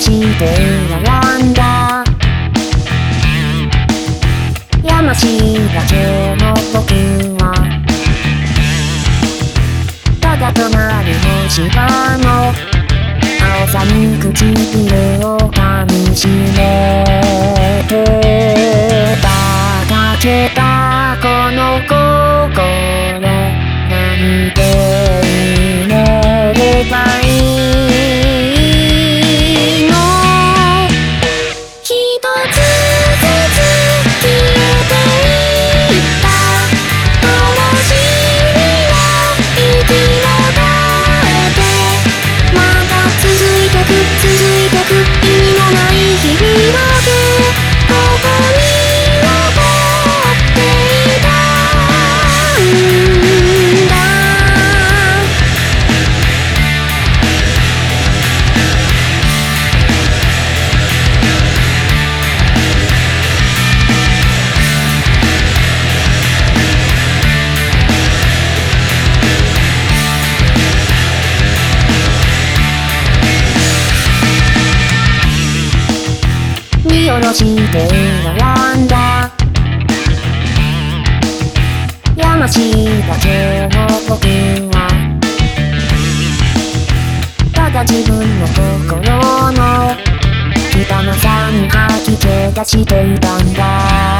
して悩んだ。山しだけの僕はただ隣の芝の青さに唇を噛みしめてばかけたず下ろして悩んだ山しだけの僕は。ただ自分の心の汚さに吐き気がしていたんだ。